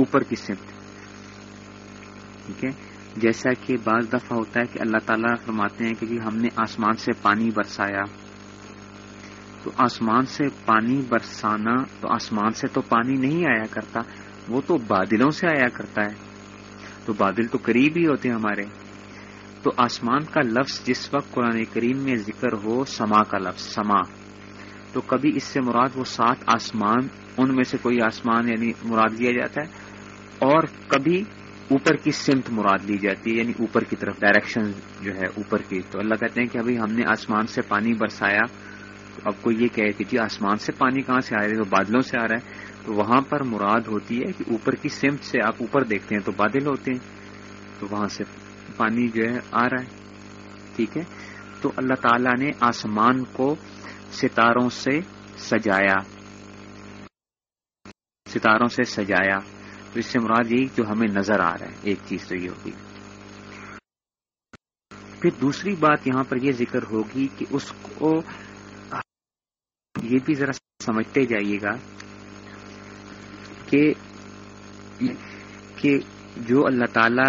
اوپر کی سمت ٹھیک ہے؟ جیسا کہ بعض دفعہ ہوتا ہے کہ اللہ تعالیٰ فرماتے ہیں کہ جی ہم نے آسمان سے پانی برسایا۔ تو آسمان سے پانی برسانا تو آسمان سے تو پانی نہیں آیا کرتا، وہ تو بادلوں سے آیا کرتا ہے۔ تو بادل تو قریب ہی ہوتے ہیں ہمارے۔ تو آسمان کا لفظ جس وقت قرآن کریم میں ذکر ہو، سما کا لفظ، سما۔ تو کبھی اس سے مراد وہ سات آسمان، ان میں سے کوئی آسمان یعنی مراد لیا جاتا ہے؟ اور کبھی اوپر کی سمت مراد لی جاتی ہے یعنی اوپر کی طرف ڈائریکشن جو ہے اوپر کی۔ تو اللہ کہتے ہیں کہ ابھی ہم نے آسمان سے پانی برسایا۔ تو اب کوئی یہ کہے کہ جی آسمان سے پانی کہاں سے آ رہا ہے؟ تو بادلوں سے آ رہا ہے۔ تو وہاں پر مراد ہوتی ہے کہ اوپر کی سمت سے آپ اوپر دیکھتے ہیں تو بادل ہوتے ہیں۔ تو وہاں سے پانی جو ہے آ رہا ہے۔ ٹھیک ہے؟ تو اللہ تعالی نے آسمان کو ستاروں سے سجایا۔ ستاروں سے سجایا۔ تو اس سے مراد یہی جو ہمیں نظر آ رہا ہے، ایک چیز تو یہ ہوگی۔ پھر دوسری بات یہاں پر یہ ذکر ہوگی کہ اس کو یہ بھی ذرا سمجھتے جائیے گا کہ کہ جو اللہ تعالی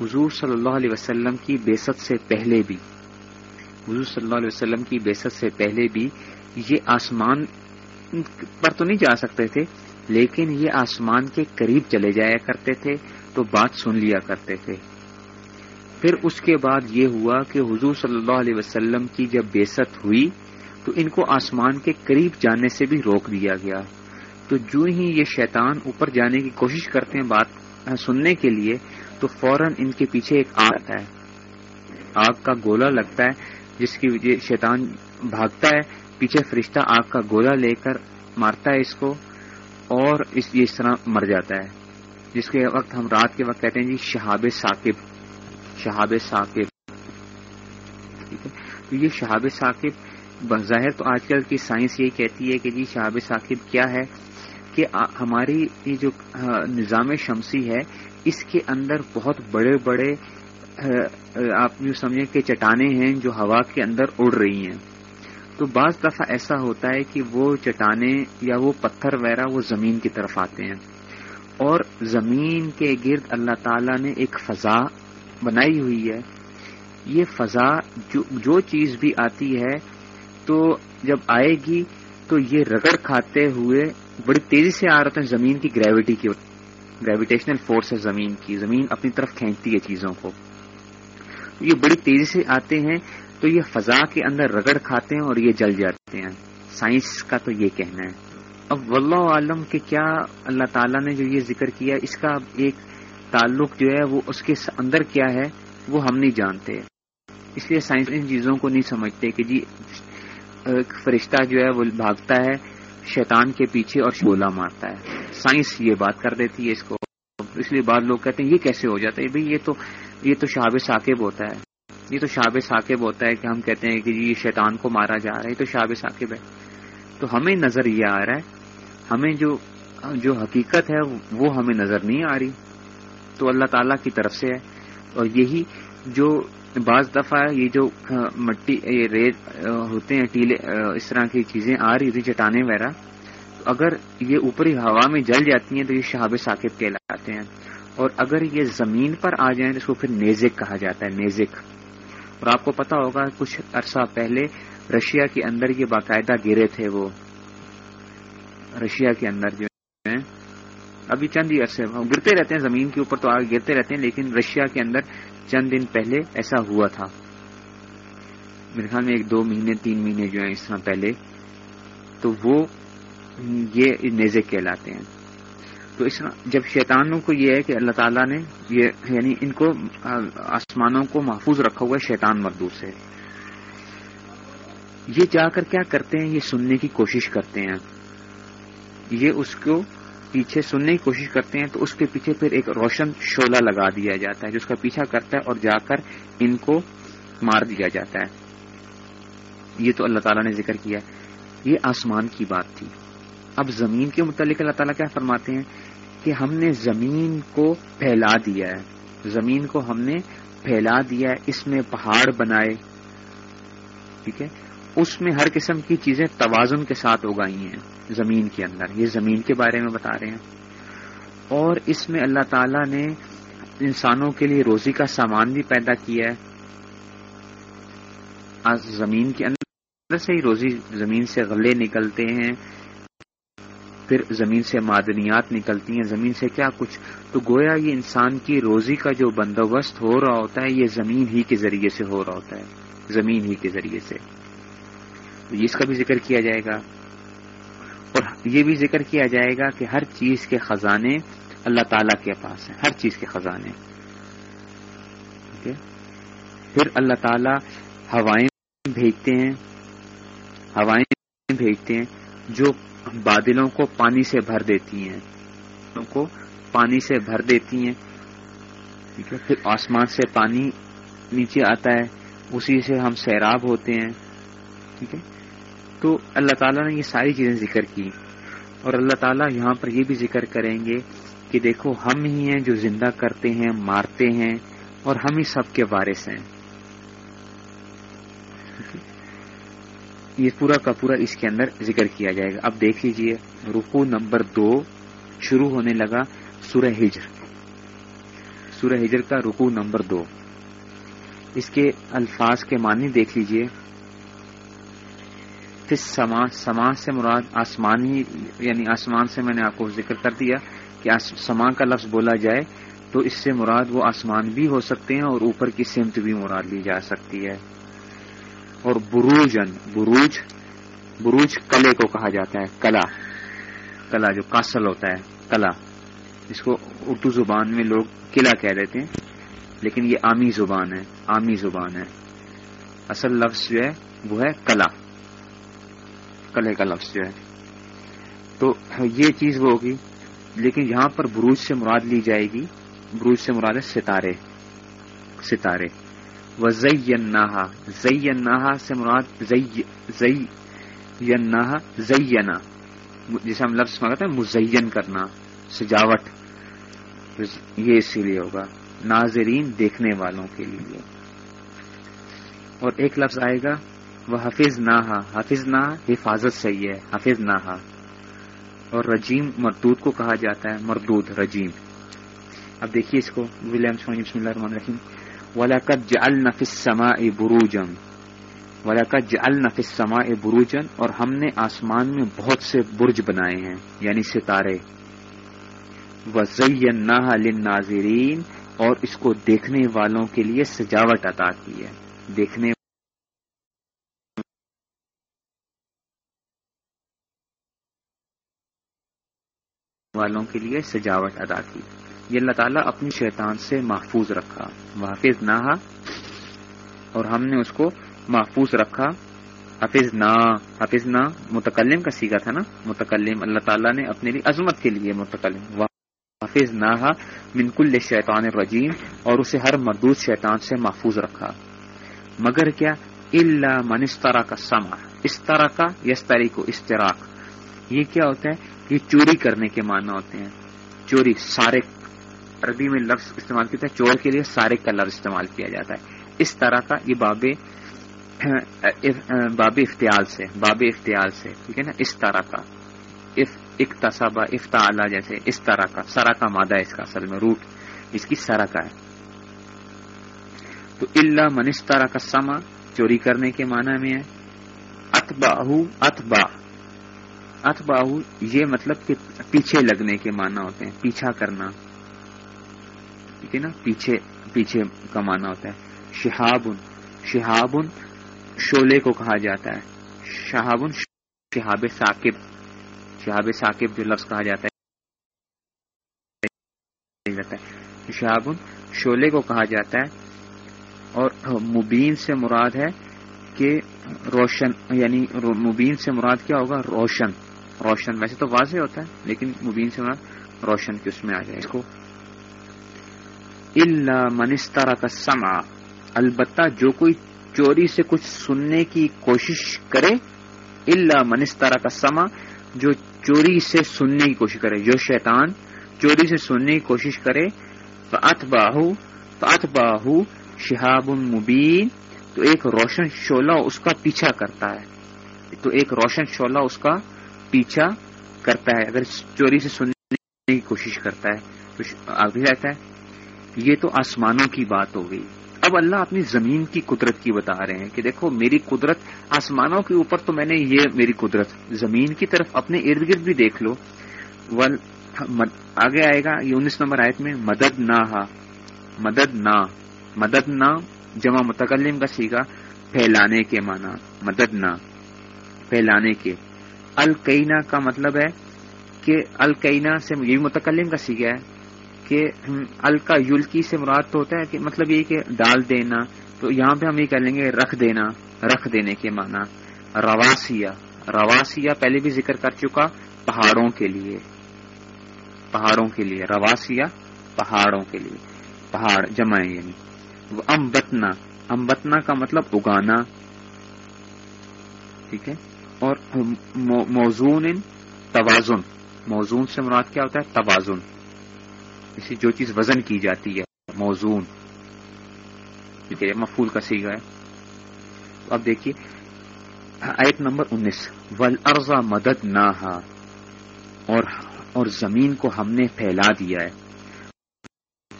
حضور صلی اللہ علیہ وسلم کی بیست سے پہلے بھی، حضور صلی اللہ علیہ وسلم کی بیست سے پہلے بھی یہ آسمان پر تو نہیں جا سکتے تھے لیکن یہ آسمان کے قریب چلے جایا کرتے تھے تو بات سن لیا کرتے تھے۔ پھر اس کے بعد یہ ہوا کہ حضور صلی اللہ علیہ وسلم کی جب بیست ہوئی تو ان کو آسمان کے قریب جانے سے بھی روک دیا گیا۔ تو جو ہی یہ شیطان اوپر جانے کی کوشش کرتے ہیں بات سننے کے لیے تو فوراً ان کے پیچھے ایک آگ آتا ہے۔ آگ کا گولا لگتا ہے، جس کی وجہ شیطان بھاگتا ہے، پیچھے فرشتہ آگ کا گولا لے کر مارتا ہے اس کو۔ اور اس یہ اس طرح مر جاتا ہے۔ جس کے وقت ہم رات کے وقت کہتے ہیں جی شہاب ثاقب۔ شہاب ثاقب۔ ٹھیک ہے؟ تو یہ شہاب ثاقب بظاہر تو آج کل کی سائنس یہی کہتی ہے کہ جی شہاب ثاقب کیا ہے؟ کہ ہماری یہ جو نظام شمسی ہے، اس کے اندر بہت بڑے بڑے آپ یوں سمجھیں کہ چٹانیں ہیں جو ہوا کے اندر اڑ رہی ہیں۔ تو بعض دفعہ ایسا ہوتا ہے کہ وہ چٹانیں یا وہ پتھر وغیرہ وہ زمین کی طرف آتے ہیں۔ اور زمین کے گرد اللہ تعالی نے ایک فضا بنائی ہوئی ہے۔ یہ فضا جو جو چیز بھی آتی ہے تو جب آئے گی تو یہ رگڑ کھاتے ہوئے بڑی تیزی سے آ رہے ہیں زمین کی گریوٹی کی گریویٹیشنل فورس ہے زمین کی۔ زمین اپنی طرف کھینچتی ہے چیزوں کو۔ یہ بڑی تیزی سے آتے ہیں۔ تو یہ فضا کے اندر رگڑ کھاتے ہیں اور یہ جل جاتے ہیں۔ سائنس کا تو یہ کہنا ہے۔ اب واللہ عالم کہ کیا اللہ تعالیٰ نے جو یہ ذکر کیا، اس کا ایک تعلق جو ہے وہ اس کے اندر کیا ہے، وہ ہم نہیں جانتے۔ اس لیے سائنس ان چیزوں کو نہیں سمجھتے کہ جی فرشتہ جو ہے وہ بھاگتا ہے، شیطان کے پیچھے اور شولا مارتا ہے۔ سائنس یہ بات کر دیتی ہے اس کو۔ اس لیے بعض لوگ کہتے ہیں، یہ کیسے ہو جاتا ہے؟ بھائی یہ تو یہ تو شاب ثاقب ہوتا ہے۔ یہ تو شاب ثاقب ہوتا ہے کہ ہم کہتے ہیں کہ جی یہ شیطان کو مارا جا رہا ہے، یہ تو شاب ثاقب ہے۔ تو ہمیں نظر یہ آ رہا ہے، ہمیں جو جو حقیقت ہے، وہ ہمیں نظر نہیں آ رہی۔ تو اللہ تعالیٰ کی طرف سے ہے۔ اور یہی جو بعض دفعہ یہ جو مٹی، یہ ریت ہوتے ہیں، ٹیلے اس طرح کی چیزیں آ رہی تھی چٹانے وغیرہ۔ تو اگر یہ اوپری ہوا میں جل جاتی ہیں تو یہ شہاب ثاقب کہلاتے ہیں۔ اور اگر یہ زمین پر آ جائیں تو اس کو پھر نیزک کہا جاتا ہے، نیزک۔ اور آپ کو پتا ہوگا کچھ عرصہ پہلے رشیا کے اندر یہ باقاعدہ گرے تھے وہ۔ رشیا کے اندر جو ہیں۔ ابھی چند ہی عرصے گرتے رہتے ہیں، زمین کے اوپر تو آگے گرتے رہتے ہیں، لیکن رشیا کے اندر چند دن پہلے ایسا ہوا تھا۔ میرے خیال میں ایک دو مہینے، تین مہینے جو ہیں اس طرح پہلے، تو وہ یہ نیزے کہلاتے ہیں۔ تو اس جب شیطانوں کو یہ ہے کہ اللہ تعالیٰ نے یہ یعنی ان کو آسمانوں کو محفوظ رکھا ہوا ہے شیطان مردود سے۔ یہ جا کر کیا کرتے ہیں؟ یہ سننے کی کوشش کرتے ہیں۔ یہ اس کو پیچھے سننے کی کوشش کرتے ہیں تو اس کے پیچھے پھر ایک روشن شولہ لگا دیا جاتا ہے، جو اس کا پیچھا کرتا ہے اور جا کر ان کو مار دیا جاتا ہے۔ یہ تو اللہ تعالیٰ نے ذکر کیا۔ یہ آسمان کی بات تھی۔ اب زمین کے متعلق اللہ تعالیٰ کیا فرماتے ہیں کہ ہم نے زمین کو پھیلا دیا ہے۔ زمین کو ہم نے پھیلا دیا ہے، اس میں پہاڑ بنائے۔ ٹھیک ہے؟ اس میں ہر قسم کی چیزیں توازن کے ساتھ اگائی ہیں زمین کے اندر۔ یہ زمین کے بارے میں بتا رہے ہیں۔ اور اس میں اللہ تعالی نے انسانوں کے لیے روزی کا سامان بھی پیدا کیا ہے۔ آج زمین کے اندر سے ہی روزی زمین سے غلے نکلتے ہیں۔ پھر زمین سے معدنیات نکلتی ہیں۔ زمین سے کیا کچھ؟ تو گویا یہ انسان کی روزی کا جو بندوبست ہو رہا ہوتا ہے، یہ زمین ہی کے ذریعے سے ہو رہا ہوتا ہے۔ زمین ہی کے ذریعے سے۔ اس کا بھی ذکر کیا جائے گا۔ اور یہ بھی ذکر کیا جائے گا کہ ہر چیز کے خزانے اللہ تعالی کے پاس ہیں۔ ہر چیز کے خزانے۔ پھر اللہ تعالی ہوائیں بھیجتے ہیں۔ ہوائیں بھیجتے ہیں جو بادلوں کو پانی سے بھر دیتی ہیں۔ کو پانی سے بھر دیتی ہیں۔ ٹھیک ہے، پھر آسمان سے پانی نیچے آتا ہے۔ اسی سے ہم سیراب ہوتے ہیں۔ ٹھیک ہے۔ تو اللہ تعالیٰ نے یہ ساری چیزیں ذکر کی۔ اور اللہ تعالیٰ یہاں پر یہ بھی ذکر کریں گے کہ دیکھو، ہم ہی ہیں جو زندہ کرتے ہیں، مارتے ہیں اور ہم ہی سب کے وارث ہیں۔ یہ پورا کا پورا اس کے اندر ذکر کیا جائے گا۔ اب دیکھ لیجیے رکو نمبر دو شروع ہونے لگا سورہ ہجر۔ سورہ ہجر کا رکو نمبر دو۔ اس کے الفاظ کے معنی دیکھ لیجیے۔ پھر سما سما سے مراد آسمان ہی یعنی آسمان سے میں نے آپ کو ذکر کر دیا کہ سما کا لفظ بولا جائے تو اس سے مراد وہ آسمان بھی ہو سکتے ہیں اور اوپر کی سمت بھی مراد لی جا سکتی ہے۔ اور بروجن، بروج بروج کلے کو کہا جاتا ہے، کلا۔ کلا جو کاسل ہوتا ہے، کلا۔ جس کو اردو زبان میں لوگ قلعہ کہہ دیتے ہیں، لیکن یہ عامی زبان ہے، عامی زبان ہے۔ اصل لفظ جو ہے، وہ ہے کلا۔ کلے کا لفظ جو ہے۔ تو یہ چیز وہ ہوگی، لیکن یہاں پر بروج سے مراد لی جائے گی، بروج سے مراد ہے ستارے۔ ستارے۔ و زئی سے مراد زئی زینا جسے ہم لفظ میں کہتے ہیں، مزین کرنا، سجاوٹ۔ یہ اسی لیے ہوگا، ناظرین دیکھنے والوں کے لیے۔ اور ایک لفظ آئے گا وہ حفظ نہ حفظ نہ حفاظت صحیح ہے حفظ نہ اور رجیم، مردود کو کہا جاتا ہے، مردود، رجیم۔ اب دیکھیے اس کو بسم اللہ الرحمن الرحیم۔ ولاقت جل سما بروجن ولاقت جل سما بروجن اور ہم نے آسمان میں بہت سے برج بنائے ہیں یعنی ستارے۔ وزین ناظرین اور اس کو دیکھنے والوں کے لیے سجاوٹ عطا کی ہے۔ دیکھنے والوں کے لیے سجاوٹ ادا کی۔ یہ اللہ تعالیٰ اپنی شیطان سے محفوظ رکھا۔ محافظ نہ اور ہم نے اس کو محفوظ رکھا۔ حفظ نہ حفظ نہ، متکلم کا سیکھا تھا نا۔ متکلم، اللہ تعالیٰ نے اپنے لیے عظمت کے لیے متکلم۔ حافظ نہ منکل شیطان الرجیم، اور اسے ہر مردود شیطان سے محفوظ رکھا۔ مگر کیا؟ اللہ من اس طرح کا سما اس طرح کا یس کو اشتراک۔ یہ کیا ہوتا ہے؟ یہ چوری کرنے کے معنی ہوتے ہیں۔ چوری، سارے عربی میں لفظ استعمال کیا ہے چور کے لیے سارے کا لفظ استعمال کیا جاتا ہے۔ اس طرح کا یہ باب باب افتیال سے، باب افتیال سے، ٹھیک ہے نا؟ اس طرح کا۔ اقتصابہ افتا جیسے اس طرح کا۔ سرا کا مادہ ہے اس کا اصل میں، روٹ۔ اس کی سرا کا ہے۔ تو اللہ من اس طرح کا سما چوری کرنے کے معنی میں ہے۔ اتباہ اتبا اتباہ یہ مطلب کہ پیچھے لگنے کے معنی ہوتے ہیں، پیچھا کرنا۔ ٹھیک ہے نا؟ پیچھے پیچھے کا معنی ہوتا ہے۔ شہاب شہاب شولے کو کہا جاتا ہے۔ شہاب شہاب ثاقب شہاب ثاقب جو لفظ کہا جاتا ہے۔ شہاب شولے کو کہا جاتا ہے۔ اور مبین سے مراد ہے کہ روشن یعنی مبین سے مراد کیا ہوگا؟ روشن۔ روشن ویسے تو واضح ہوتا ہے، لیکن مبین سے مراد روشن کی اس میں آ جائے۔ اس کو اللہ منسترا کا سما البتہ جو کوئی چوری سے کچھ سننے کی کوشش کرے اللہ منسترا کا سما جو چوری سے سننے کی کوشش کرے، جو شیطان چوری سے سننے کی کوشش کرے تو ات باہو تو ات باہو شہاب مبین تو ایک روشن شولہ اس کا پیچھا کرتا ہے۔ تو ایک روشن شولہ اس کا پیچھا کرتا ہے، اگر چوری سے سننے کی کوشش کرتا ہے، تو آگے رہتا ہے۔ یہ تو آسمانوں کی بات ہو گئی۔ اب اللہ اپنی زمین کی قدرت کی بتا رہے ہیں کہ دیکھو، میری قدرت آسمانوں کے اوپر تو میں نے یہ میری قدرت، زمین کی طرف اپنے ارد گرد بھی دیکھ لو۔ ول آگے آئے گا یہ انیس نمبر آیت میں، مدد نہ مدد نہ مدد نہ، جمع متکلم کا سیگا، پھیلانے کے معنی، مدد نہ، پھیلانے کے۔ القینا کا مطلب ہے کہ القینا سے یہ متکلم کا سیگا ہے۔ کہ الکا یلکی سے مراد تو ہوتا ہے کہ مطلب یہ کہ ڈال دینا، تو یہاں پہ ہم یہ کہہ لیں گے رکھ دینا، رکھ دینے کے معنی۔ رواسیا رواسیا پہلے بھی ذکر کر چکا پہاڑوں کے لیے۔ پہاڑوں کے لیے رواسیا پہاڑوں کے لیے۔ پہاڑ جمع یعنی۔ امبتنا امبتنا کا مطلب اگانا۔ ٹھیک ہے؟ اور موزون، توازن۔ موزون سے مراد کیا ہوتا ہے؟ توازن۔ اسی جو چیز وزن کی جاتی ہے، موزون، ٹھیک ہے مفول کا سیگا ہے۔ اب دیکھیے، آیت نمبر انیس۔ ول ارزا مدد نہ اور زمین کو ہم نے پھیلا دیا ہے۔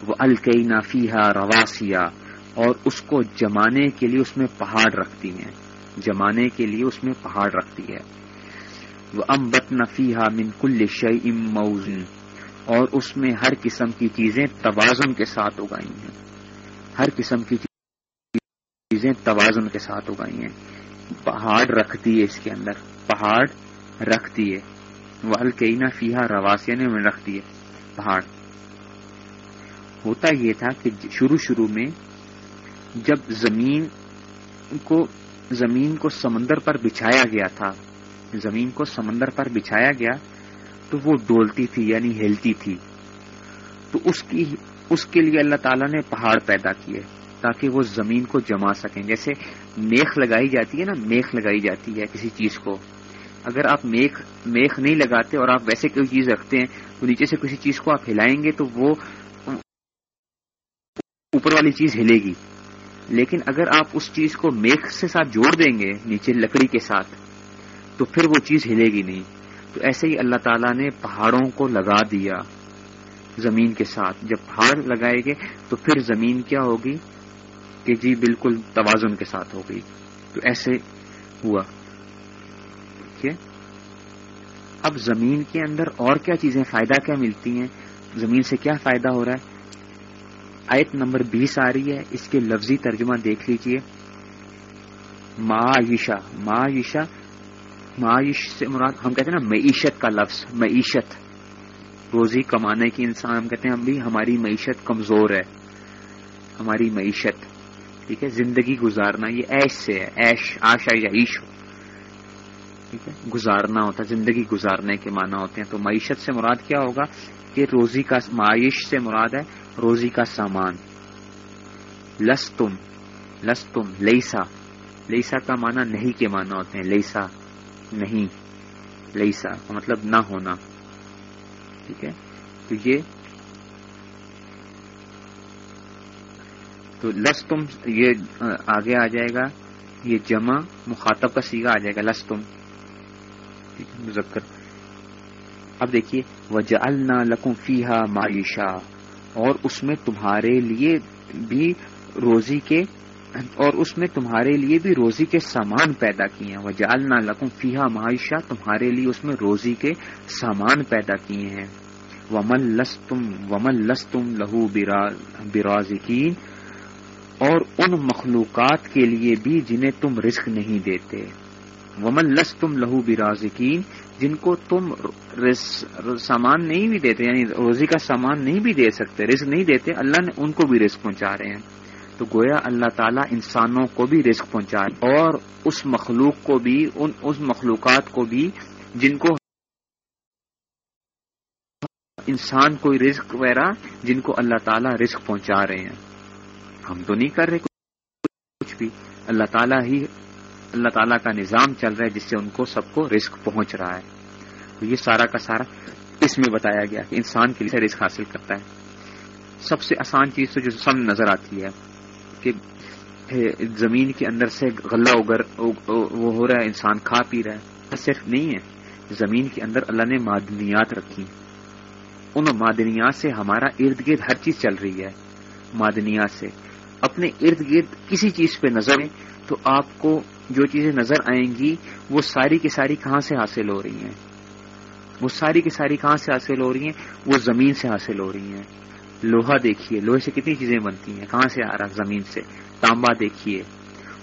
وہ الکئی نافیہ رواسیا اور اس کو جمانے کے لیے اس میں پہاڑ رکھتی ہیں۔ جمانے کے لیے اس میں پہاڑ رکھتی ہے۔ وہ امبت نفیحہ من کل شعی موزن اور اس میں ہر قسم کی چیزیں توازن کے ساتھ اگائی ہیں۔ ہر قسم کی چیزیں توازن کے ساتھ اگائی ہیں۔ پہاڑ رکھتی ہے اس کے اندر۔ پہاڑ رکھتی ہے۔ وہ فیحا رواسیا نے رکھتی ہے پہاڑ۔ ہوتا یہ تھا کہ شروع شروع میں جب زمین کو زمین کو سمندر پر بچھایا گیا تھا، زمین کو سمندر پر بچھایا گیا تو وہ ڈولتی تھی یعنی ہلتی تھی۔ تو اس کی، اس کے لیے اللہ تعالیٰ نے پہاڑ پیدا کیے تاکہ وہ زمین کو جما سکیں۔ جیسے میخ لگائی جاتی ہے نا، میخ لگائی جاتی ہے کسی چیز کو۔ اگر آپ میخ میخ نہیں لگاتے اور آپ ویسے کوئی چیز رکھتے ہیں، تو نیچے سے کسی چیز کو آپ ہلائیں گے تو وہ اوپر والی چیز ہلے گی۔ لیکن اگر آپ اس چیز کو میخ سے ساتھ جوڑ دیں گے، نیچے لکڑی کے ساتھ، تو پھر وہ چیز ہلے گی نہیں۔ تو ایسے ہی اللہ تعالیٰ نے پہاڑوں کو لگا دیا زمین کے ساتھ۔ جب پہاڑ لگائے گے تو پھر زمین کیا ہوگی؟ کہ جی بالکل توازن کے ساتھ ہو گئی۔ تو ایسے ہوا۔ ٹھیک ہے؟ اب زمین کے اندر اور کیا چیزیں فائدہ کیا ملتی ہیں؟ زمین سے کیا فائدہ ہو رہا ہے؟ آیت نمبر بیس آ رہی ہے۔ اس کے لفظی ترجمہ دیکھ لیجیے۔ معیشہ معیشہ معیش سے مراد، ہم کہتے ہیں نا معیشت کا لفظ، معیشت۔ روزی کمانے کی انسان، ہم کہتے ہیں ہم بھی ہماری معیشت کمزور ہے۔ ہماری معیشت، ٹھیک ہے، زندگی گزارنا، یہ ایش سے ہے۔ ایش آشا یا عیش ٹھیک ہے، گزارنا ہوتا ہے زندگی گزارنے کے معنی ہوتے ہیں۔ تو معیشت سے مراد کیا ہوگا؟ کہ روزی کا معیش سے مراد ہے روزی کا سامان۔ لستم لستم، لیسا۔ لیسا کا معنی نہیں کے معنی ہوتے ہیں، لیسا۔ نہیں، لیسا، کا مطلب نہ ہونا۔ ٹھیک ہے؟ تو یہ تو لستم، یہ آگے آ جائے گا، یہ جمع مخاطب کا سیگا آ جائے گا، لستم۔ مذکر۔ اب دیکھیے، وجعلنا لکم فیہا معیشہ اور اس میں تمہارے لیے بھی روزی کے اور اس میں تمہارے لیے بھی روزی کے سامان پیدا کیے ہیں۔ وہ جالنا لکم فیحا معاشہ تمہارے لیے اس میں روزی کے سامان پیدا کیے ہیں۔ ومن لستم ومن لستم لہو برازکین اور ان مخلوقات کے لیے بھی جنہیں تم رزق نہیں دیتے۔ ومن لستم لہو برازکین جن کو تم سامان نہیں بھی دیتے یعنی روزی کا سامان نہیں بھی دے سکتے، رزق نہیں دیتے، اللہ نے ان کو بھی رزق پہنچا رہے ہیں۔ تو گویا اللہ تعالیٰ انسانوں کو بھی رزق پہنچا رہے اور اس مخلوق کو بھی، ان، اس مخلوقات کو بھی جن کو انسان کوئی رزق وغیرہ، جن کو اللہ تعالیٰ رزق پہنچا رہے ہیں۔ ہم تو نہیں کر رہے کچھ بھی۔ اللہ تعالیٰ ہی، اللہ تعالیٰ کا نظام چل رہا ہے جس سے ان کو سب کو رزق پہنچ رہا ہے۔ تو یہ سارا کا سارا اس میں بتایا گیا کہ انسان کے لیے رزق حاصل کرتا ہے۔ سب سے آسان چیز تو جو سب نظر آتی ہے۔ کہ زمین کے اندر سے غلہ اگر وہ ہو رہا ہے، انسان کھا پی رہا ہے۔ صرف نہیں ہے، زمین کے اندر اللہ نے معدنیات رکھی۔ ان معدنیات سے ہمارا ارد گرد ہر چیز چل رہی ہے۔ معدنیات سے۔ اپنے ارد گرد کسی چیز پہ نظر ہے تو آپ کو جو چیزیں نظر آئیں گی، وہ ساری کی ساری کہاں سے حاصل ہو رہی ہیں؟ وہ ساری کی ساری کہاں سے حاصل ہو رہی ہیں؟ وہ زمین سے حاصل ہو رہی ہیں۔ لوہا دیکھیے، لوہے سے کتنی چیزیں بنتی ہیں، کہاں سے آ رہا زمین سے۔ تانبا دیکھیے۔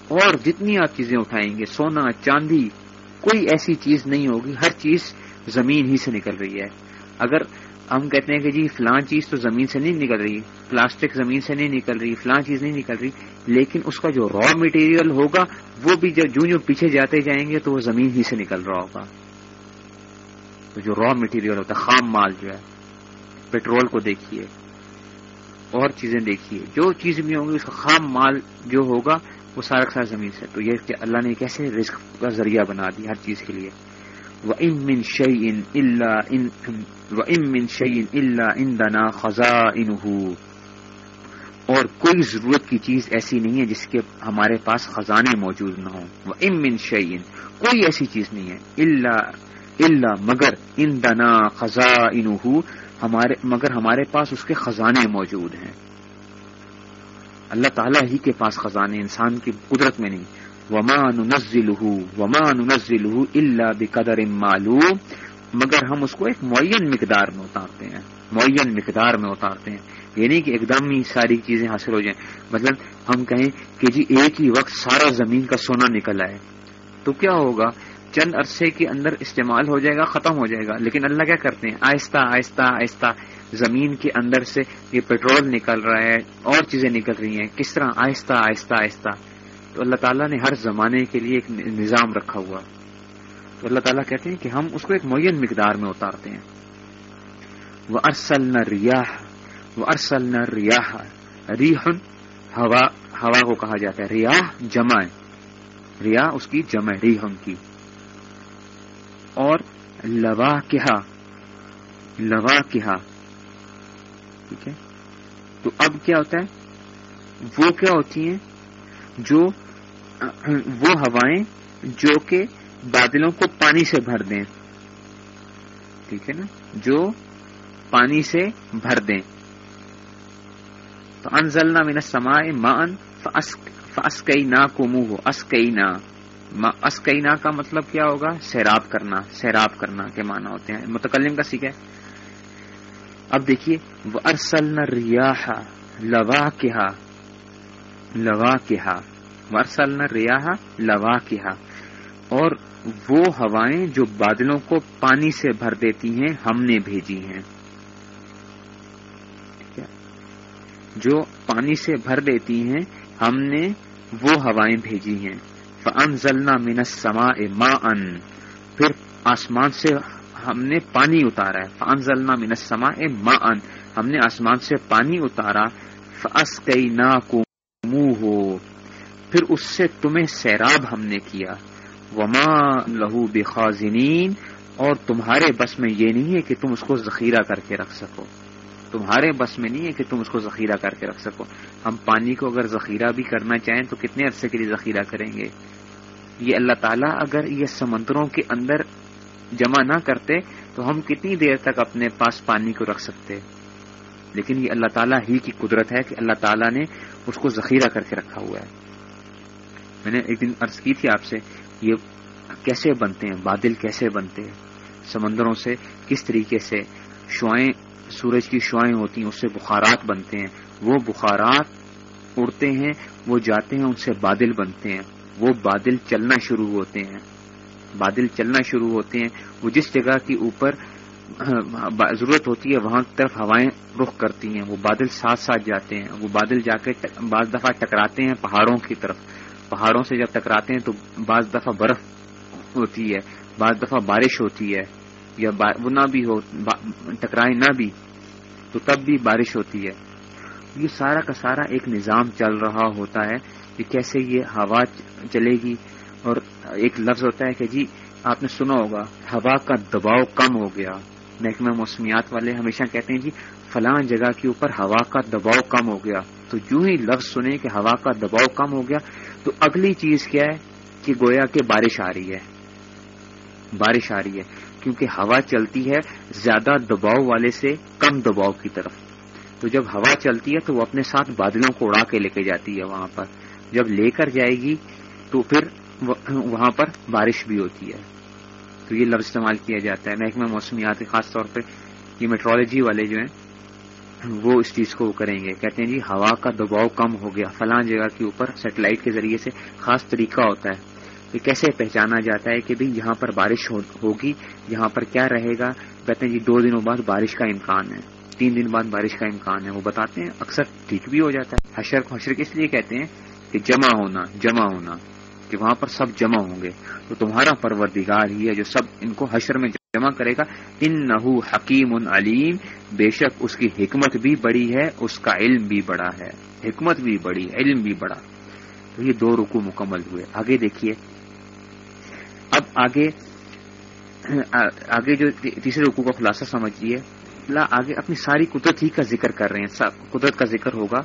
اور جتنی آپ چیزیں اٹھائیں گے، سونا، چاندی، کوئی ایسی چیز نہیں ہوگی، ہر چیز زمین ہی سے نکل رہی ہے۔ اگر ہم کہتے ہیں کہ جی فلاں چیز تو زمین سے نہیں نکل رہی، پلاسٹک زمین سے نہیں نکل رہی، فلاں چیز نہیں نکل رہی، لیکن اس کا جو را مٹیریل ہوگا، وہ بھی جو جو پیچھے جاتے جائیں گے تو وہ زمین ہی سے نکل رہا ہوگا۔ تو جو را مٹیریل ہوتا ہے، خام مال جو ہے پیٹرول کو دیکھیے۔ اور چیزیں دیکھیے۔ جو چیز بھی ہوں گی، اس کا خام مال جو ہوگا، وہ سارا سارا زمین سے۔ تو یہ کہ اللہ نے کیسے رزق کا ذریعہ بنا دی ہر چیز کے لیے۔ وہ امن شعین اللہ و امن شعین اللہ ان دنا خزاں اور کوئی ضرورت کی چیز ایسی نہیں ہے جس کے ہمارے پاس خزانے موجود نہ ہوں۔ وہ امن شعین کوئی ایسی چیز نہیں ہے۔ اللہ اللہ مگر ان دنا خزاں ہمارے مگر ہمارے پاس اس کے خزانے موجود ہیں۔ اللہ تعالیٰ ہی کے پاس خزانے، انسان کی قدرت میں نہیں۔ ومان نزل ومان نزل اللہ بقدر معلوم۔ مگر ہم اس کو ایک معین مقدار میں اتارتے ہیں۔ معین مقدار میں اتارتے ہیں۔ یہ نہیں کہ ایک دم ہی ساری چیزیں حاصل ہو جائیں۔ مطلب ہم کہیں کہ جی ایک ہی وقت سارا زمین کا سونا نکل آئے۔ تو کیا ہوگا؟ چند عرصے کے اندر استعمال ہو جائے گا، ختم ہو جائے گا۔ لیکن اللہ کیا کرتے ہیں؟ آہستہ آہستہ آہستہ زمین کے اندر سے یہ پیٹرول نکل رہا ہے، اور چیزیں نکل رہی ہیں۔ کس طرح؟ آہستہ آہستہ آہستہ۔ تو اللہ تعالیٰ نے ہر زمانے کے لیے ایک نظام رکھا ہوا۔ تو اللہ تعالیٰ کہتے ہیں کہ ہم اس کو ایک معین مقدار میں اتارتے ہیں۔ وہ ارسل نہ ریاح وہ ارسل نہ ریاح ریحن ہوا ہوا کو کہا جاتا ہے۔ ریاح جمع ریا اس کی جمع ریحن کی۔ اور لوا کہا لوا کہا۔ ٹھیک ہے؟ تو اب کیا ہوتا ہے؟ وہ کیا ہوتی ہیں؟ جو، وہ ہوائیں جو کہ بادلوں کو پانی سے بھر دیں۔ ٹھیک ہے نا؟ جو پانی سے بھر دیں۔ تو انزلنا من سمائے مان فسکئی نا اسکینا کا مطلب کیا ہوگا؟ سیراب کرنا سیراب کرنا کے معنی ہوتے ہیں۔ متکلم کا سیکھے اب دیکھیے وہ ارسل نہ ریاح لوا کہا لوا کہا ورسل نہ ریاح لوا کہا اور وہ ہوائیں جو بادلوں کو پانی سے بھر دیتی ہیں، ہم نے بھیجی ہیں۔ جو پانی سے بھر دیتی ہیں، ہم نے وہ ہوائیں بھیجی ہیں۔ فنزلنا من السماء ماء۔ پھر آسمان سے ہم نے پانی اتارا ہے۔ فانزلنا من السماء ماء۔ ہم نے آسمان سے پانی اتارا۔ فاسقیناکم ہو پھر اس سے تمہیں سیراب ہم نے کیا۔ وما لہو بخازنین اور تمہارے بس میں یہ نہیں ہے کہ تم اس کو ذخیرہ کر کے رکھ سکو۔ تمہارے بس میں نہیں ہے کہ تم اس کو ذخیرہ کر کے رکھ سکو۔ ہم پانی کو اگر ذخیرہ بھی کرنا چاہیں تو کتنے عرصے کے لیے ذخیرہ کریں گے؟ یہ اللہ تعالیٰ اگر یہ سمندروں کے اندر جمع نہ کرتے تو ہم کتنی دیر تک اپنے پاس پانی کو رکھ سکتے؟ لیکن یہ اللہ تعالیٰ ہی کی قدرت ہے کہ اللہ تعالیٰ نے اس کو ذخیرہ کر کے رکھا ہوا ہے۔ میں نے ایک دن عرض کی تھی آپ سے، یہ کیسے بنتے ہیں؟ بادل کیسے بنتے ہیں؟ سمندروں سے کس طریقے سے شوائیں سورج کی شوائیں ہوتی ہیں، اس سے بخارات بنتے ہیں۔ وہ بخارات اڑتے ہیں، وہ جاتے ہیں، ان سے بادل بنتے ہیں۔ وہ بادل چلنا شروع ہوتے ہیں۔ بادل چلنا شروع ہوتے ہیں۔ وہ جس جگہ کی اوپر ضرورت ہوتی ہے، وہاں طرف ہوائیں رخ کرتی ہیں۔ وہ بادل ساتھ ساتھ جاتے ہیں۔ وہ بادل جا کے بعض دفعہ ٹکراتے ہیں پہاڑوں کی طرف۔ پہاڑوں سے جب ٹکراتے ہیں تو بعض دفعہ برف ہوتی ہے، بعض دفعہ بارش ہوتی ہے، یا وہ نہ بھی ہو ٹکرائے نہ بھی، تو تب بھی بارش ہوتی ہے۔ یہ سارا کا سارا ایک نظام چل رہا ہوتا ہے۔ کہ کیسے یہ ہوا چلے گی؟ اور ایک لفظ ہوتا ہے کہ جی آپ نے سنا ہوگا، ہوا کا دباؤ کم ہو گیا۔ محکمہ موسمیات والے ہمیشہ کہتے ہیں جی فلاں جگہ کے اوپر ہوا کا دباؤ کم ہو گیا۔ تو جو ہی لفظ سنے کہ ہوا کا دباؤ کم ہو گیا، تو اگلی چیز کیا ہے؟ کہ گویا کہ بارش آ رہی ہے۔ بارش آ رہی ہے۔ کیونکہ ہوا چلتی ہے زیادہ دباؤ والے سے کم دباؤ کی طرف۔ تو جب ہوا چلتی ہے تو وہ اپنے ساتھ بادلوں کو اڑا کے لے کے جاتی ہے وہاں پر۔ جب لے کر جائے گی تو پھر وہاں پر بارش بھی ہوتی ہے۔ تو یہ لفظ استعمال کیا جاتا ہے۔ محکمہ موسمیات، خاص طور پہ یہ میٹرالوجی والے جو ہیں، وہ اس چیز کو کریں گے۔ کہتے ہیں جی ہوا کا دباؤ کم ہو گیا۔ فلاں جگہ کے اوپر سیٹلائٹ کے ذریعے سے خاص طریقہ ہوتا ہے کہ کیسے پہچانا جاتا ہے کہ بھئی یہاں پر بارش ہوگی، یہاں پر کیا رہے گا۔ کہتے ہیں جی دو دنوں بعد بارش کا امکان ہے۔ تین دن بعد بارش کا امکان ہے۔ وہ بتاتے ہیں، اکثر ٹھیک بھی ہو جاتا ہے۔ حشر کو حشر کس لیے کہتے ہیں؟ کہ جمع ہونا جمع ہونا، کہ وہاں پر سب جمع ہوں گے۔ تو تمہارا پروردگار ہی ہے جو سب ان کو حشر میں جمع کرے گا۔ ان نہ حکیم ان علیم۔ بے شک اس کی حکمت بھی بڑی ہے، اس کا علم بھی بڑا ہے۔ حکمت بھی بڑی، علم بھی بڑا۔ تو یہ دو رکو مکمل ہوئے۔ آگے دیکھیے۔ اب آگے آگے جو تیسرے رکو کا خلاصہ سمجھیے۔ اللہ آگے اپنی ساری قدرت ہی کا ذکر کر رہے ہیں۔ قدرت کا ذکر ہوگا۔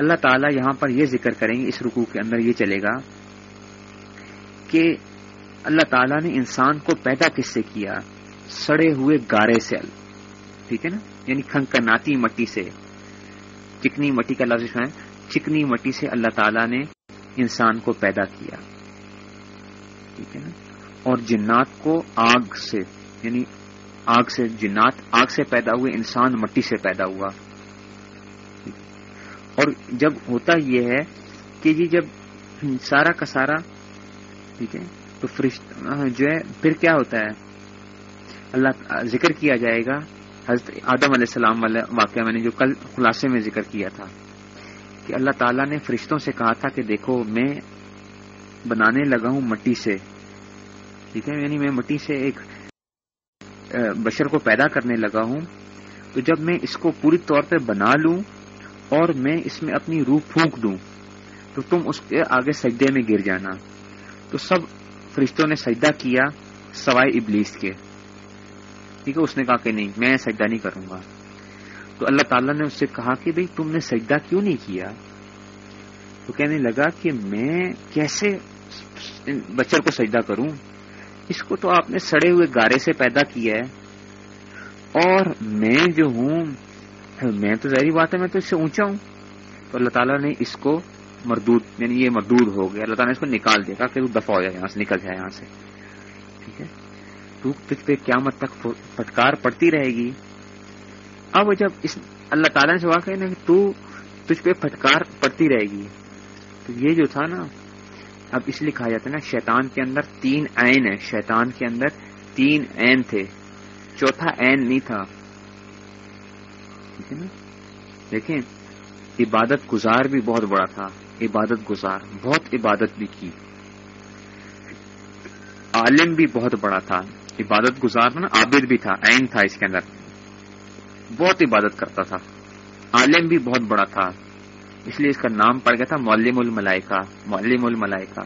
اللہ تعالیٰ یہاں پر یہ ذکر کریں گے، اس رکو کے اندر یہ چلے گا کہ اللہ تعالیٰ نے انسان کو پیدا کس سے کیا؟ سڑے ہوئے گارے سے ٹھیک ہے نا؟ یعنی کھنکناتی مٹی سے۔ چکنی مٹی کا لفظ ہے۔ چکنی مٹی سے اللہ تعالیٰ نے انسان کو پیدا کیا، ٹھیک ہے نا؟ اور جنات کو آگ سے یعنی آگ سے، جنات آگ سے پیدا ہوئے، انسان مٹی سے پیدا ہوا۔ اور جب ہوتا یہ ہے کہ جی جب سارا کا سارا، ٹھیک ہے، تو فرشت جو ہے، پھر کیا ہوتا ہے؟ اللہ ذکر کیا جائے گا۔ حضرت آدم علیہ السلام والا واقعہ میں نے جو کل خلاصے میں ذکر کیا تھا کہ اللہ تعالیٰ نے فرشتوں سے کہا تھا کہ دیکھو، میں بنانے لگا ہوں مٹی سے۔ ٹھیک ہے یعنی میں مٹی سے ایک بشر کو پیدا کرنے لگا ہوں۔ تو جب میں اس کو پوری طور پہ بنا لوں اور میں اس میں اپنی روح پھونک دوں، تو تم اس کے آگے سجدے میں گر جانا۔ تو سب فرشتوں نے سجدہ کیا، سوائے ابلیس کے۔ ٹھیک ہے، اس نے کہا کہ نہیں، میں سجدہ نہیں کروں گا۔ تو اللہ تعالیٰ نے اس سے کہا کہ بھئی تم نے سجدہ کیوں نہیں کیا؟ تو کہنے لگا کہ میں کیسے بچر کو سجدہ کروں؟ اس کو تو آپ نے سڑے ہوئے گارے سے پیدا کیا ہے۔ اور میں جو ہوں میں تو ظاہری بات ہے، میں تو اس سے اونچا ہوں۔ تو اللہ تعالیٰ نے اس کو مردود یعنی یہ مردود ہو گیا۔ اللہ تعالیٰ نے اس کو نکال دیا کہ وہ دفاع ہو جائے یہاں سے نکل جائے یہاں سے۔ ٹھیک ہے؟ تو تجھ پہ قیامت تک پھٹکار پڑتی رہے گی۔ اب جب اس، اللہ تعالیٰ نے سوا کہ تو تجھ پہ پھٹکار پڑتی رہے گی۔ تو یہ جو تھا نا، اب اس لیے کہا جاتا ہے نا، شیطان کے اندر تین عین ہے شیطان کے اندر تین عین تھے۔ چوتھا عین نہیں تھا۔ ٹھیک ہے نا۔ دیکھیں، عبادت گزار بھی بہت بڑا تھا۔ عبادت گزار، بہت عبادت بھی کی۔ عالم بھی بہت بڑا تھا۔ عبادت گزار نا عابد بھی تھا، عین تھا اس کے اندر۔ بہت عبادت کرتا تھا۔ عالم بھی بہت بڑا تھا۔ اس لیے اس کا نام پڑ گیا تھا معلم الملائکہ۔ معلم الملائکہ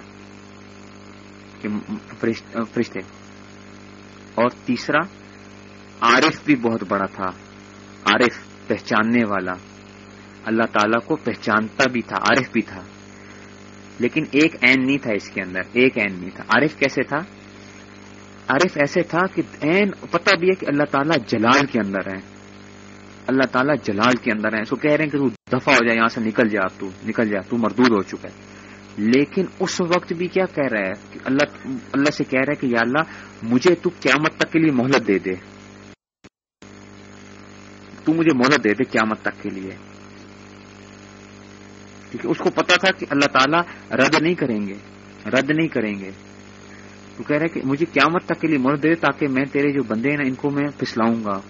فرشتے۔ اور تیسرا، عارف بھی بہت بڑا تھا۔ عارف۔ پہچاننے والا۔ اللہ تعالیٰ کو پہچانتا بھی تھا، عارف بھی تھا۔ لیکن ایک این نہیں تھا اس کے اندر، ایک این نہیں تھا۔ عارف کیسے تھا؟ عارف ایسے تھا کہ این پتہ بھی ہے کہ اللہ تعالیٰ جلال کے اندر ہے۔ اللہ تعالیٰ جلال کے اندر ہے سو کہہ رہے ہیں کہ تو دفاع ہو جائے، یہاں سے نکل جا تو، نکل جا تو، مردود ہو چکا ہے۔ لیکن اس وقت بھی کیا کہہ رہا ہے کہ اللہ اللہ سے کہہ رہا ہے کہ یا اللہ، مجھے تو قیامت تک کے لیے مہلت دے دے۔ تو مجھے مہلت دے دے قیامت تک کے لیے۔ کیونکہ اس کو پتا تھا کہ اللہ تعالیٰ رد نہیں کریں گے، رد نہیں کریں گے۔ تو کہہ رہے کہ مجھے قیامت تک کے لیے مہلت دے تاکہ میں تیرے جو بندے ہیں نا، ان کو میں پھسلاؤں گا،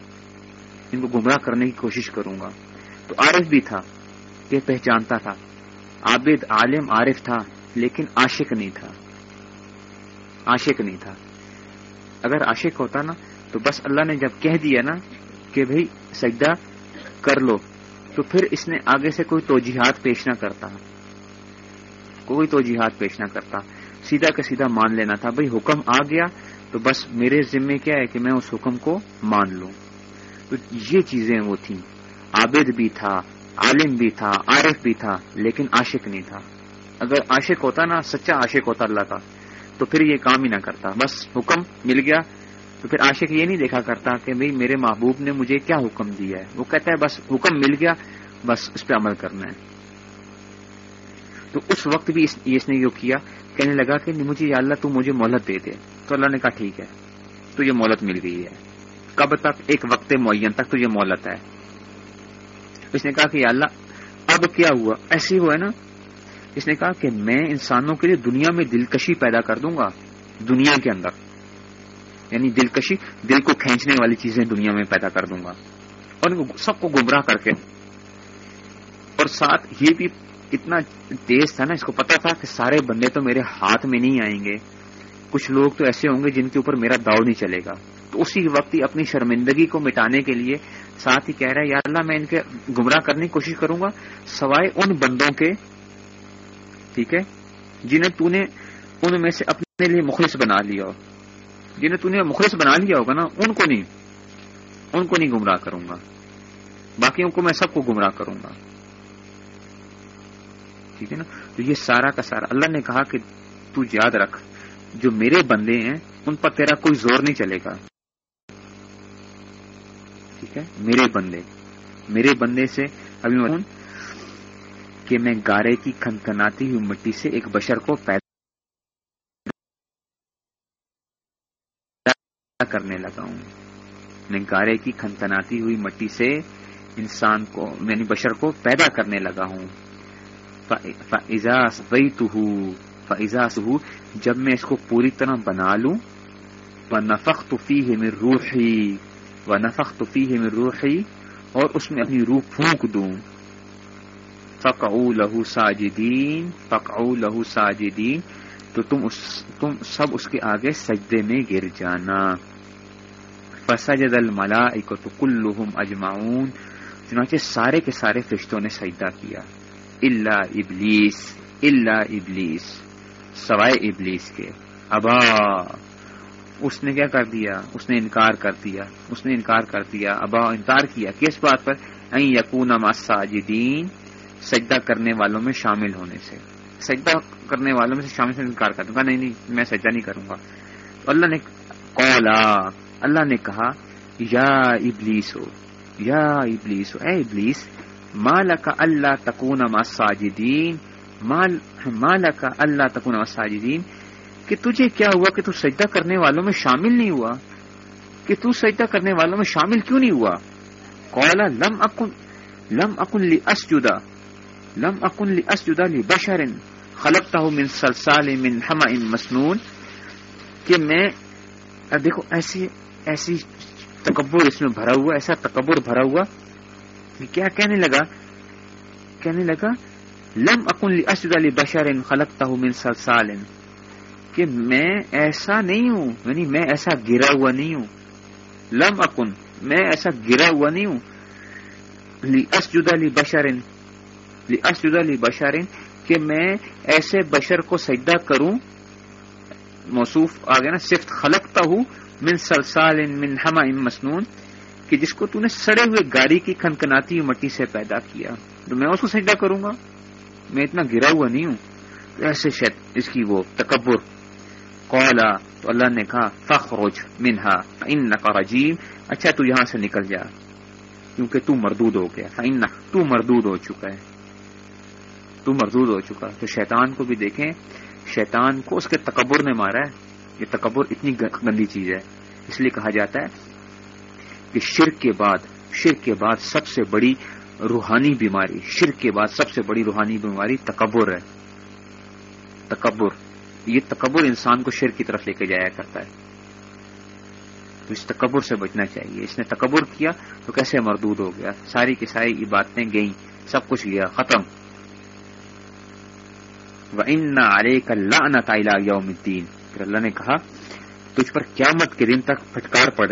ان کو گمراہ کرنے کی کوشش کروں گا۔ تو عارف بھی تھا، یہ پہچانتا تھا۔ عابد، عالم، عارف تھا، لیکن عاشق نہیں تھا۔ عاشق نہیں تھا۔ اگر عاشق ہوتا نا، تو بس اللہ نے جب کہہ دیا نا کہ بھئی سجدہ کر لو، تو پھر اس نے آگے سے کوئی توجیحات پیش نہ کرتا۔ کوئی توجیحات پیش نہ کرتا۔ سیدھا کا سیدھا مان لینا تھا بھئی حکم آ گیا، تو بس میرے ذمے کیا ہے کہ میں اس حکم کو مان لوں۔ تو یہ چیزیں وہ تھیں۔ عابد بھی تھا، عالم بھی تھا، عارف بھی تھا، لیکن عاشق نہیں تھا۔ اگر عاشق ہوتا نا، سچا عاشق ہوتا اللہ کا، تو پھر یہ کام ہی نہ کرتا۔ بس حکم مل گیا۔ تو پھر عاشق یہ نہیں دیکھا کرتا کہ بھئی میرے محبوب نے مجھے کیا حکم دیا ہے؟ وہ کہتا ہے، بس حکم مل گیا، بس اس پہ عمل کرنا ہے۔ تو اس وقت بھی اس نے یہ کیا، کہنے لگا کہ مجھے یا اللہ تو مجھے مہلت دے دے۔ تو اللہ نے کہا، ٹھیک ہے، تو یہ مہلت مل گئی ہے۔ کب تک؟ ایک وقت معین تک تو یہ مہلت ہے۔ اس نے کہا کہ یا اللہ، اب کیا ہوا؟ ایسے ہوا ہے نا۔ اس نے کہا کہ میں انسانوں کے لیے دنیا میں دلکشی پیدا کر دوں گا، دنیا کے اندر۔ یعنی دلکشی، دل کو کھینچنے والی چیزیں دنیا میں پیدا کر دوں گا۔ اور سب کو گمراہ کر کے۔ اور ساتھ یہ بھی اتنا تیز تھا نا، اس کو پتا تھا کہ سارے بندے تو میرے ہاتھ میں نہیں آئیں گے۔ کچھ لوگ تو ایسے ہوں گے جن کے اوپر میرا داؤ نہیں چلے گا۔ تو اسی وقت ہی اپنی شرمندگی کو مٹانے کے لیے ساتھ ہی کہہ رہا ہے، یا اللہ، میں ان کے گمراہ کرنے کی کوشش کروں گا، سوائے ان بندوں کے۔ ٹھیک ہے؟ جنہیں تو نے ان میں سے اپنے لیے مخلص بنا لیا۔ جنہیں تو نے مخلص بنا لیا ہوگا نا، ان کو نہیں۔ ان کو نہیں گمراہ کروں گا۔ باقیوں کو میں سب کو گمراہ کروں گا۔ ٹھیک ہے نا؟ تو یہ سارا کا سارا۔ اللہ نے کہا کہ تو یاد رکھ، جو میرے بندے ہیں، ان پر تیرا کوئی زور نہیں چلے گا۔ ٹھیک ہے؟ میرے بندے۔ میرے بندے سے ابھی کہ میں گارے کی کھنکھناتی ہوئی مٹی سے ایک بشر کو پیدا کرنے لگا ہوں۔ میں گارے کی کھنکھناتی ہوئی مٹی سے انسان کو یعنی بشر کو پیدا کرنے لگا ہوں۔ فضاس جب میں اس کو پوری طرح بنا لوں وہ نفق توفی ہے میں روحی و نفق توفی ہے میں روحی اور اس میں اپنی روح پھونک دوں۔ فقعو لہو ساجدین فقعو لہو ساجدین تو تم اس، تم سب اس کے آگے سجدے میں گر جانا۔ فسجد الملائکۃ کلہم اجمعون، چنانچہ سارے کے سارے فرشتوں نے سجدہ کیا۔ اللہ ابلیس اللہ ابلیس، سوائے ابلیس کے۔ ابا، اس نے کیا کر دیا؟ اس نے انکار کر دیا۔ اس نے انکار کر دیا۔ ابا، انکار کیا۔ کس بات پر؟ این یقون ساجدین سجدہ کرنے والوں میں شامل ہونے سے۔ سجدہ کرنے والوں میں سے شامل سے انکار کر دوں گا۔ نہیں نہیں، میں سجدہ نہیں کروں گا۔ تو اللہ نے کولا اللہ نے کہا، یا ابلیس ہو، یا ابلیس ہو، اے ابلیس مال کا اللہ تکون مساجدین مال کا اللہ تکون مساجدین کہ تجھے کیا ہوا کہ تو سجدہ کرنے والوں میں شامل نہیں ہوا؟ کہ تو سجدہ کرنے والوں میں شامل کیوں نہیں ہوا؟ کولا لم اکن لم اکن لی اسجدہ لم اکن لی اسجدہ لی بشر خلقتا ہوں من سلسال من حما مسنون، کہ میں، دیکھو ایسی ایسی تکبر اس میں بھرا ہوا، ایسا تکبر بھرا ہوا کیا کہنے لگا؟ کہنے لگا، لم اکن اشد علی بشر خلقتا ہوں من سلسال، کہ میں ایسا نہیں ہوں یعنی میں ایسا گرا ہوا نہیں ہوں۔ لم اکن، میں ایسا گرا ہوا نہیں ہوں۔ اسجد علی بشرن اسجد علی بشرن کہ میں ایسے بشر کو سجدہ کروں، موصوف آ گیا نا صرف خلقتا ہوں من سلسال من حما مسنون، کہ جس کو تو نے سڑے ہوئے گاڑی کی کھنکناتی مٹی سے پیدا کیا۔ تو میں اس کو سجدہ کروں گا۔ میں اتنا گرا ہوا نہیں ہوں۔ ایسے شاید اس کی وہ تکبر۔ کولا تو اللہ نے کہا فخرج منہا ان کا رجیم۔ اچھا تو یہاں سے نکل جا۔ کیونکہ تو مردود ہو گیا۔ ان تو مردود ہو چکا ہے۔ تو مردود ہو چکا۔ تو شیطان کو بھی دیکھیں۔ شیطان کو اس کے تکبر نے مارا ہے۔ یہ تکبر اتنی گندی چیز ہے، اس لیے کہا جاتا ہے کہ شرک کے بعد، شرک کے بعد سب سے بڑی روحانی بیماری، شرک کے بعد سب سے بڑی روحانی بیماری تکبر ہے۔ تکبر، یہ تکبر انسان کو شرک کی طرف لے کے جایا کرتا ہے۔ تو اس تکبر سے بچنا چاہیے۔ اس نے تکبر کیا تو کیسے مردود ہو گیا؟ ساری کی ساری عبادتیں گئیں، سب کچھ گیا، ختم۔ و ان علیہ کا اللہ یوم الدین پھر اللہ نے کہا، تجھ پر قیامت کے دن تک پھٹکار پڑ،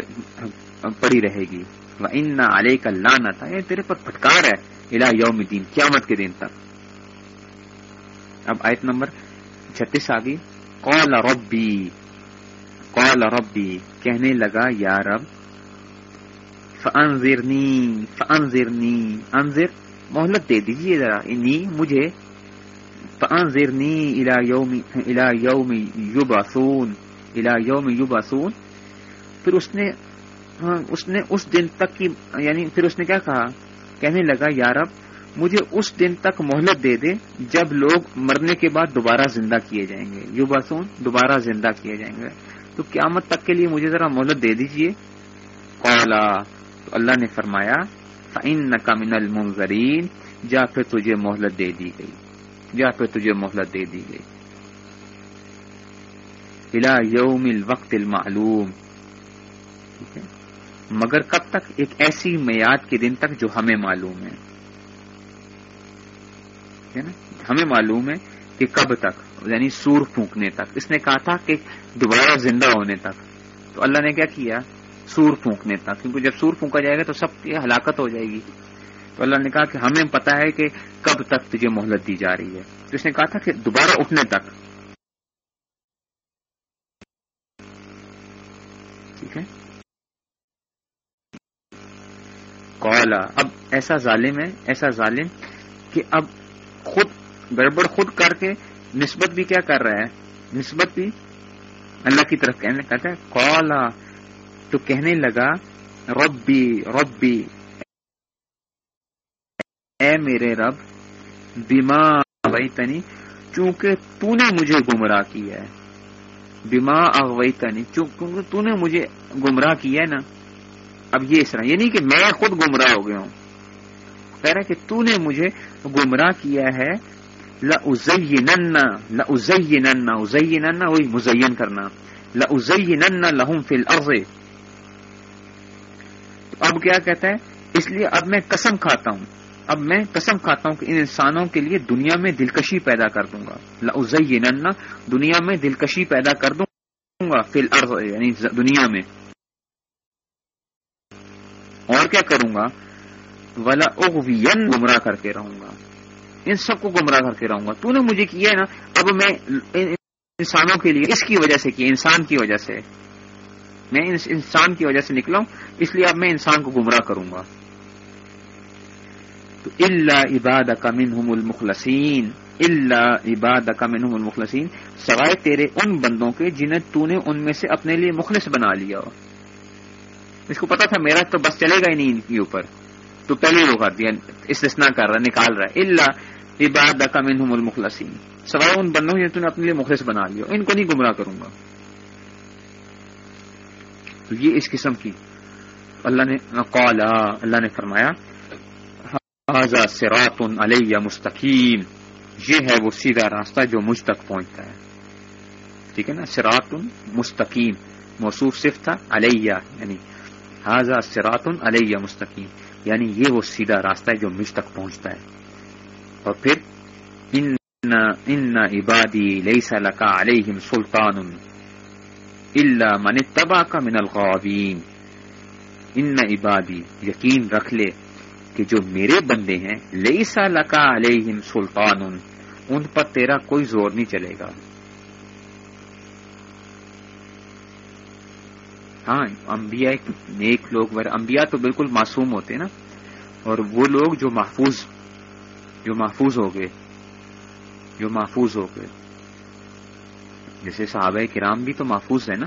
پڑی رہے گی۔ وہ ان علیہ کا لانا تھا یہ تیرے پر پھٹکار ہے الا یوم دین قیامت کے دن تک۔ اب آیت نمبر چھتیس آ گئی قال ربی قال ربی کہنے لگا، یا رب فانذرنی فانذرنی انذر، مہلت دے دیجیے ذرا، انی، مجھے فانذرنی الى یوم الى یوم یبعثون الى یوم یبعثون پھر اس نے ہاں، اس نے اس دن تک کی یعنی پھر اس نے کیا کہا؟ کہنے لگا یارب مجھے اس دن تک مہلت دے دے جب لوگ مرنے کے بعد دوبارہ زندہ کیے جائیں گے۔ یو بسون دوبارہ زندہ کیے جائیں گے۔ تو قیامت تک کے لیے مجھے ذرا مہلت دے دیجیے اولا تو اللہ نے فرمایا فعین من المنظرین جا پھر تجھے مہلت دے دی گئی۔ جا پھر تجھے مہلت دے دی گئی۔ بلا یوم الوقت المعلوم۔ ٹھیک ہے؟ مگر کب تک؟ ایک ایسی میاد کے دن تک جو ہمیں معلوم ہے نا؟ ہمیں معلوم ہے کہ کب تک؟ یعنی سور پھونکنے تک۔ اس نے کہا تھا کہ دوبارہ زندہ ہونے تک۔ تو اللہ نے کیا کیا؟ سور پھونکنے تک۔ کیونکہ جب سور پھونکا جائے گا تو سب کی ہلاکت ہو جائے گی۔ تو اللہ نے کہا کہ ہمیں پتا ہے کہ کب تک تجھے مہلت دی جا رہی ہے۔ تو اس نے کہا تھا کہ دوبارہ اٹھنے تک۔ ٹھیک ہے۔ کولا اب ایسا ظالم ہے، ایسا ظالم کہ اب خود گڑبڑ خود کر کے نسبت بھی کیا کر رہا ہے؟ نسبت بھی اللہ کی طرف کہنے کہتا ہے۔ کولا تو کہنے لگا، ربی ربی اے میرے رب بیما اغوئی تنی چونکہ تو نے مجھے گمراہ کیا ہے۔ بیما اغوئی تنی چونکہ تو نے مجھے گمراہ کیا ہے نا۔ اب یہ اس طرح یہ نہیں کہ میں خود گمراہ ہو گیا ہوں۔ کہہ رہا کہ تو نے مجھے گمراہ کیا ہے۔ لَأُزَيِّنَنَّ لَأُزَيِّنَنَّ اُزَيِّنَنَّ وہی مزین کرنا۔ لَأُزَيِّنَنَّ لَهُمْ فِي الْأَرْضِ اب کیا کہتا ہے؟ اس لیے اب میں قسم کھاتا ہوں۔ اب میں قسم کھاتا ہوں کہ ان انسانوں کے لیے دنیا میں دلکشی پیدا کر دوں گا۔ لَأُزَيِّنَنَّ دنیا میں دلکشی پیدا کر دوں گا فی الارض یعنی دنیا میں۔ اور کیا کروں گا؟ ولا اغوین گمراہ کر کے رہوں گا۔ ان سب کو گمراہ کر کے رہوں گا۔ تو نے مجھے کیا ہے نا، اب میں انسانوں کے لیے اس کی وجہ سے کیا، انسان کی وجہ سے۔ میں انسان کی وجہ سے نکلا ہوں، اس لیے اب میں انسان کو گمراہ کروں گا۔ تو اللہ عباد کا منہم المخلسین اللہ عباد کا منہم المخلسین سوائے تیرے ان بندوں کے جنہیں تو نے ان میں سے اپنے لیے مخلص بنا لیا. ہو اس کو پتا تھا میرا تو بس چلے گا ہی نہیں ان کے اوپر. تو پہلے وہ کر دیا یعنی استثنا کر رہا، نکال رہا. ہے اللہ عباد کا منہم المخلسین سوائے ان بندوں جنہیں تو نے اپنے لیے مخلص بنا لیا. ان کو نہیں گمراہ کروں گا. تو یہ اس قسم کی. اللہ نے قالا اللہ نے فرمایا سرات علیہ مستقیم۔ یہ ہے وہ سیدھا راستہ جو مجھ تک پہنچتا ہے۔ ٹھیک ہے نا؟ سرات مستقیم۔ موصوف صرف تھا علیہ یعنی حاضہ سرات علیہ مستقیم۔ یعنی یہ وہ سیدھا راستہ ہے جو مجھ تک پہنچتا ہے۔ اور پھر ان ان عبادی لیسا لکا علیہم سلطان اللہ من تبا کا من الغابین ان عبادی، یقین رکھ لے۔ کہ جو میرے بندے ہیں، لیسا لکا علیہم سلطان ان پر تیرا کوئی زور نہیں چلے گا۔ ہاں انبیاء نیک لوگ انبیاء تو بالکل معصوم ہوتے نا۔ اور وہ لوگ جو محفوظ جو محفوظ ہو گئے، جو محفوظ ہو گئے۔ جیسے صحابہ کرام بھی تو محفوظ ہے نا۔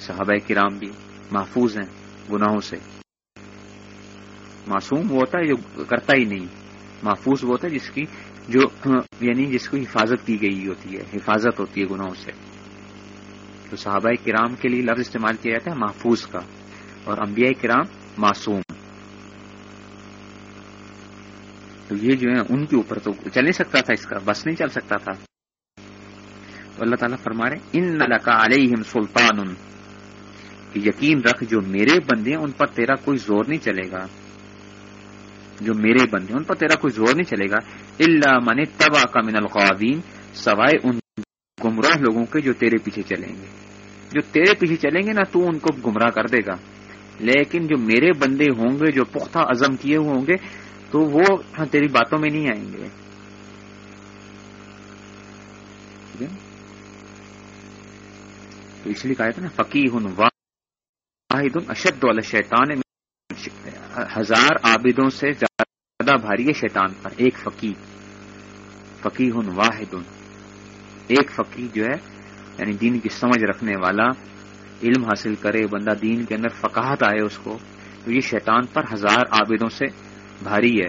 صحابہ کرام بھی محفوظ ہیں گناہوں سے۔ معصوم وہ ہوتا ہے جو کرتا ہی نہیں، محفوظ وہ ہوتا ہے جس کی جو یعنی جس کو حفاظت کی گئی ہوتی ہے، حفاظت ہوتی ہے گناہوں سے۔ تو صحابہ کرام کے لیے لفظ استعمال کیا جاتا ہے محفوظ کا، اور انبیاء کرام معصوم۔ تو یہ جو ہے ان کے اوپر تو چل نہیں سکتا تھا اس کا، بس نہیں چل سکتا تھا۔ تو اللہ تعالیٰ فرما رہے ان نلکا علیہم سلطان یقین رکھ جو میرے بندے ہیں، ان پر تیرا کوئی زور نہیں چلے گا۔ جو میرے بندے ان پر تیرا کوئی زور نہیں چلے گا۔ اللہ من تبا کا من القوین سوائے ان گمراہ لوگوں کے جو تیرے پیچھے چلیں گے۔ جو تیرے پیچھے چلیں گے نا، تو ان کو گمراہ کر دے گا۔ لیکن جو میرے بندے ہوں گے، جو پختہ عزم کیے ہوئے ہوں گے، تو وہ ہاں، تیری باتوں میں نہیں آئیں گے۔ تو اس لیے کہا تھا نا فقی ہن واحد اشد والا شیطان ہزار عابدوں سے زیادہ بھاری ہے شیطان پر۔ ایک فقی۔ فقی ہن واحد ایک فقی جو ہے یعنی دین کی سمجھ رکھنے والا، علم حاصل کرے، بندہ دین کے اندر فقاہت آئے اس کو، تو یہ شیطان پر ہزار عابدوں سے بھاری ہے۔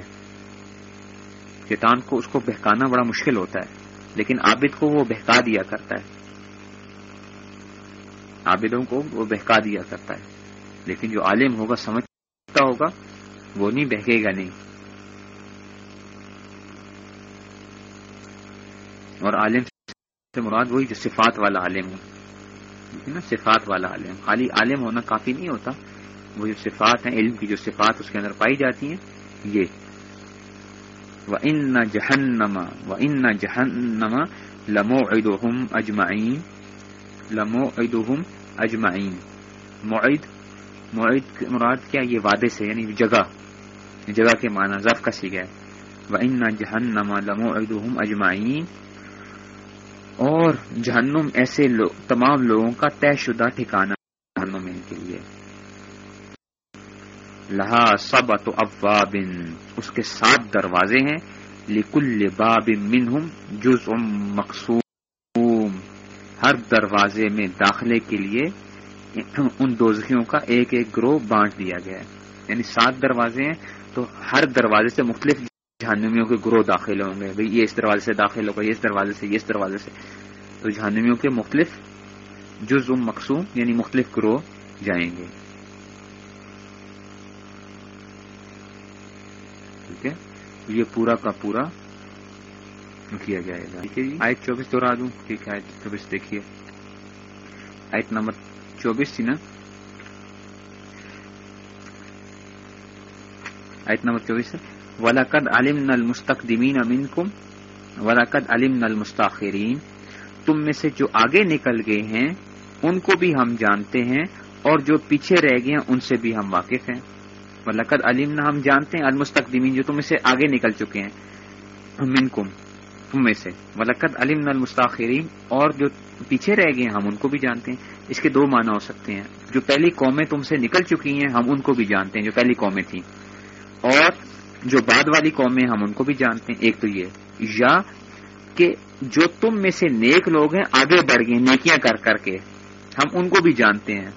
شیطان کو اس کو بہکانا بڑا مشکل ہوتا ہے، لیکن عابد کو وہ بہکا دیا کرتا ہے۔ عابدوں کو وہ بہکا دیا کرتا ہے۔ لیکن جو عالم ہوگا سمجھتا ہوگا وہ نہیں بہکے گا نہیں اور عالم سے مراد وہی جو صفات والا عالم ہو نا صفات والا عالم خالی عالم ہونا کافی نہیں ہوتا وہ جو صفات ہیں علم کی جو صفات اس کے اندر پائی جاتی ہیں یہ و ان جہنما و ان جہنما لمو ادوہم اجمعین لمو ادوہم اجمعین معید معید مراد کیا یہ وعدے سے یعنی جگہ جگہ کے معنی ضف کا سی گیا و جہنما لمو اور جہنم ایسے لو، تمام لوگوں کا طے شدہ ٹھکانا جہنم ان کے لیے۔ لہا سب تو اس کے سات دروازے ہیں۔ لکل باب منہم جز مقصوم ہر دروازے میں داخلے کے لیے ان دوزخیوں کا ایک ایک گروہ بانٹ دیا گیا ہے۔ یعنی سات دروازے ہیں تو ہر دروازے سے مختلف جہانویوں کے گروہ داخل ہوں گے۔ بھئی یہ اس دروازے سے داخل ہوگا، یہ اس دروازے سے، یہ اس دروازے سے۔ تو جہانویوں کے مختلف جز مقصوم یعنی مختلف گروہ جائیں گے۔ ٹھیک ہے؟ یہ پورا کا پورا کیا جائے گا ٹھیک ہے جی؟ آئٹ چوبیس دورا دوں، ٹھیک ہے آئٹ چوبیس دیکھیے۔ آئٹ نمبر چوبیس تھی نا؟ آئٹ نمبر چوبیس ہے۔ ولاقد علم نل مستقدمین امین کم ولاقد علم نل مستاخرین تم میں سے جو آگے نکل گئے ہیں، ان کو بھی ہم جانتے ہیں، اور جو پیچھے رہ گئے ہیں، ان سے بھی ہم واقف ہیں۔ ولاقد علم نہ ہم جانتے ہیں المستقدمین جو تم سے آگے نکل چکے ہیں۔ من کم میں سے۔ ولاقد علم المستاخرین اور جو پیچھے رہ گئے ہیں، ہم ان کو بھی جانتے ہیں۔ اس کے دو معنی ہو سکتے ہیں۔ جو پہلی قومیں تم سے نکل چکی ہیں، ہم ان کو بھی جانتے ہیں، جو پہلی قومیں تھیں۔ اور جو بعد والی قومیں، ہم ان کو بھی جانتے ہیں۔ ایک تو یہ۔ یا کہ جو تم میں سے نیک لوگ ہیں، آگے بڑھ گئے، نیکیاں کر کر کے۔ ہم ان کو بھی جانتے ہیں۔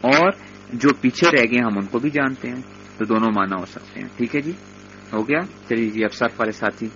اور جو پیچھے رہ گئے، ہم ان کو بھی جانتے ہیں۔ تو دونوں مانا ہو سکتے ہیں۔ ٹھیک ہے جی؟ ہو گیا؟ چلیے جی اب سر والے ساتھی۔